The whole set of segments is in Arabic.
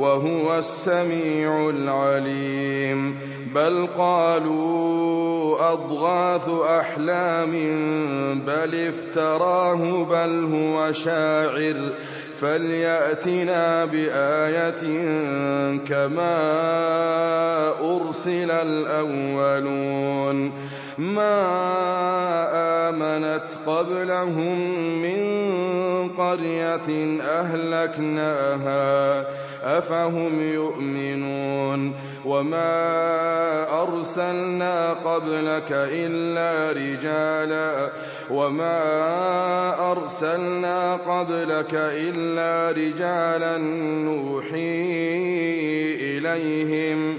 وهو السميع العليم. بل قالوا أضغاث أحلام بل افتراه بل هو شاعر. فليأتنا بآية كما أرسل الأولون. ما آمنت قبلهم من قرية أهلكناها أفهم يؤمنون؟ وما أرسلنا قبلك إلا رجالا وما أرسلنا قبلك إلا رجالا نوحي إليهم.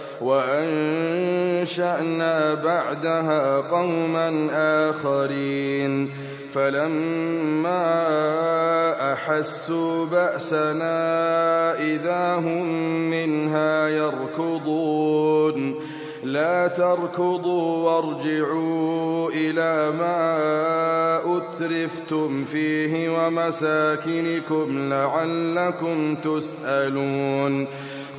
وأنشأنا بعدها قوما آخرين. فلما أحسوا بأسنا إذا هم منها يركضون. لا تركضوا وارجعوا إلى ما أترفتم فيه ومساكنكم لعلكم تسألون.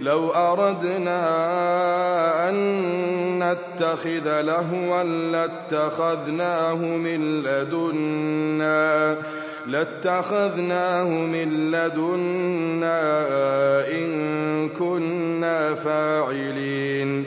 لو أردنا أن نتخذ لهوا لاتخذناه من لدنا لاتخذناه من لدنا إن كنا فاعلين.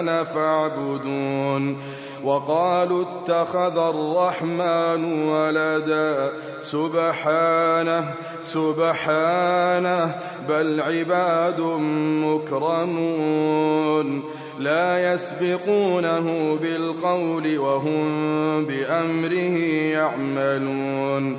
أنا فاعبدون. وقالوا اتخذ الرحمن ولدا. سبحانه سبحانه بل عباد مكرمون. لا يسبقونه بالقول وهم بأمره يعملون.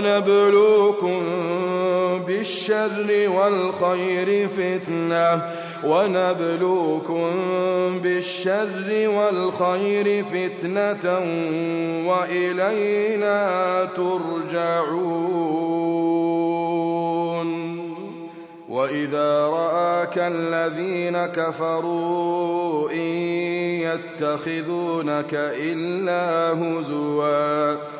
ونبلوكم بالشر والخير فتنة. ونبلوكم بالشر والخير فتنة وإلينا ترجعون. وإذا رآك الذين كفروا إن يتخذونك إلا هزواً.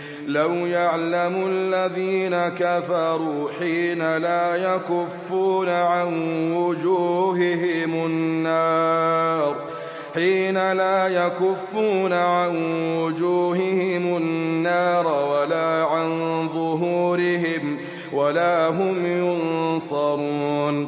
لو يعلم الذين كفروا حين لا يكفون عن وجوههم النار حين لا يكفون عن وجوههم النار ولا عن ظهورهم ولا هم ينصرون.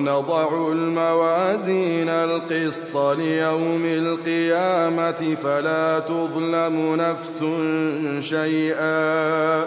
ونضع الموازين القسط ليوم القيامة فلا تظلم نفس شيئا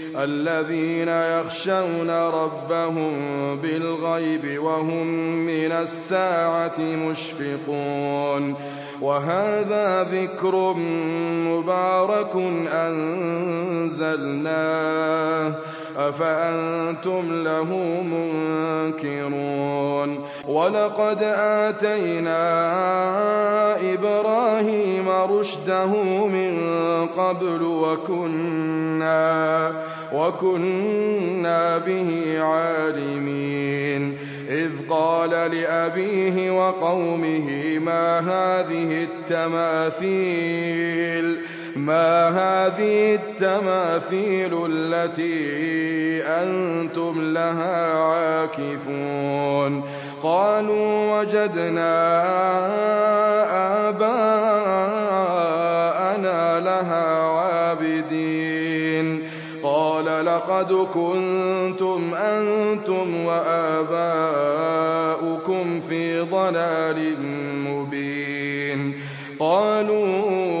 الذين يخشون ربهم بالغيب وهم من الساعة مشفقون. وهذا ذكر مبارك أنزلناه. أفأنتم له منكرون؟ ولقد آتينا إبراهيم رشده من قبل وكنا وكنا به عالمين. إذ قال لأبيه وقومه ما هذه التماثيل؟ ما هذه التماثيل التي أنتم لها عاكفون؟ قالوا وجدنا آباءنا لها عابدين. قال لقد كنتم أنتم وآباؤكم في ضلال مبين. قالوا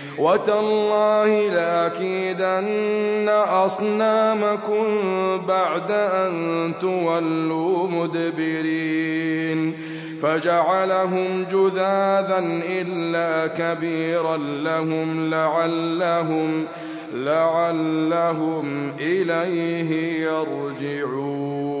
وتالله لأكيدن أصنامكم بعد أن تولوا مدبرين. فجعلهم جذاذا إلا كبيرا لهم لعلهم لعلهم إليه يرجعون.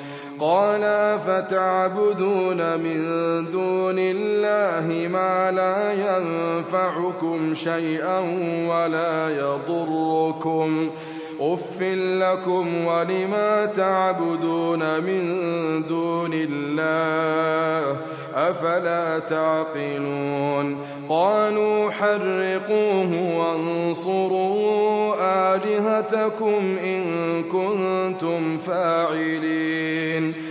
أفتعبدون من دون الله ما لا ينفعكم شيئا ولا يضركم أف لكم ولما تعبدون من دون الله أفلا تعقلون قالوا حرقوه وانصروا آلهتكم إن كنتم فاعلين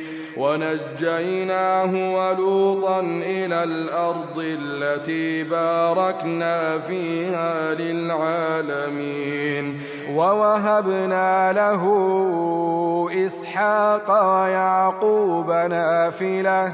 ونجيناه ولوطا إلى الأرض التي باركنا فيها للعالمين. ووهبنا له إسحاق ويعقوب نافلة.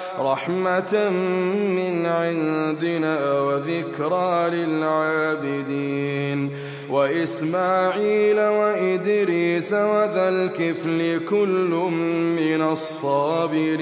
رحمة من عندنا وذكرى للعابدين وإسماعيل وإدريس وذا الكفل كل من الصابرين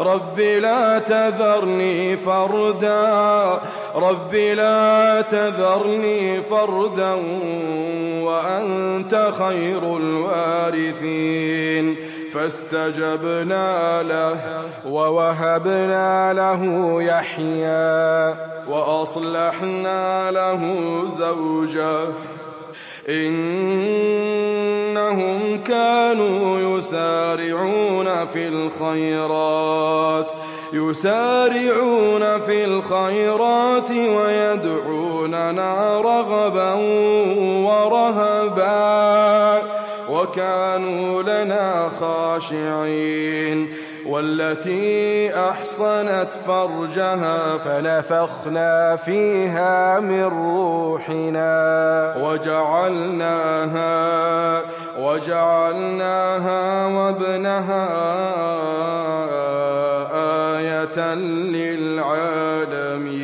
رب لا تذرني فردا. رب لا تذرني فردا وأنت خير الوارثين. فاستجبنا له ووهبنا له يحيى وأصلحنا له زوجه. إنهم كانوا يسارعون في الخيرات يسارعون في الخيرات ويدعوننا رغبا ورهبا. وكانوا لنا خاشعين. والتي أحصنت فرجها فنفخنا فيها من روحنا. وجعلناها وجعلناها وابنها آية للعالمين.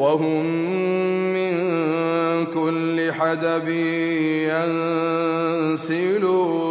وهم من كل حدب ينسلون.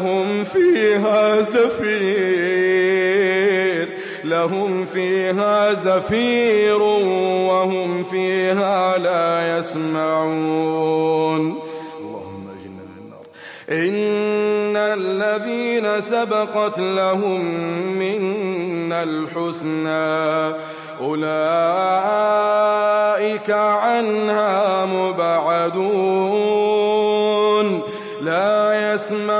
لهم فيها زفير لهم فيها زفير وهم فيها لا يسمعون. اللهم اجنا من النار. إن الذين سبقت لهم منا الحسنى أولئك عنها مبعدون. لا يسمعون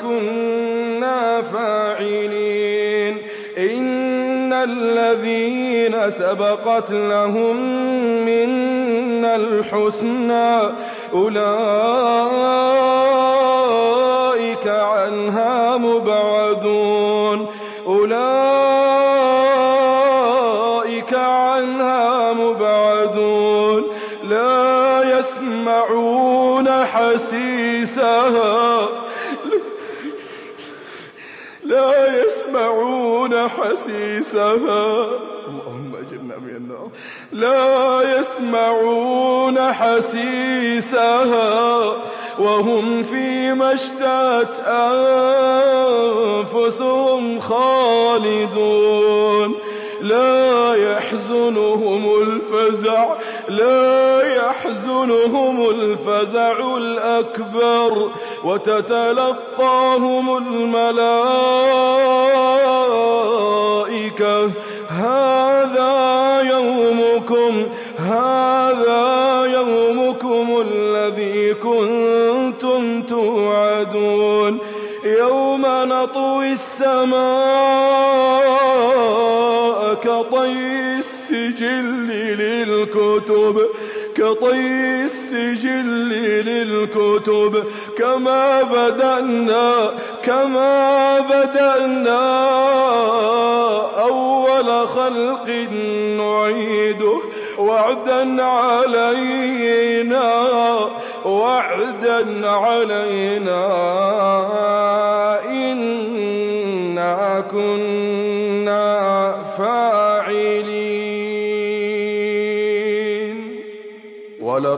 كنا فاعلين إن الذين سبقت لهم منا الحسنى أولئك عنها مبعدون أولئك عنها مبعدون لا يسمعون حسيسها لا يسمعون حسيسها. اللهم اجرنا من النار. لا يسمعون حسيسها وهم فيما اشتهت أنفسهم خالدون. لا يحزنهم الفزع. لا يحزنهم الفزع الأكبر. وتتلقاهم الملائكة. هذا يومكم هذا يومكم الذي كنتم توعدون. يوم نطوي السماء كطي السجل للكتب كطي السجل للكتب كما بدأنا كما بدأنا. أول خلق نعيده وعدا علينا وعدا علينا.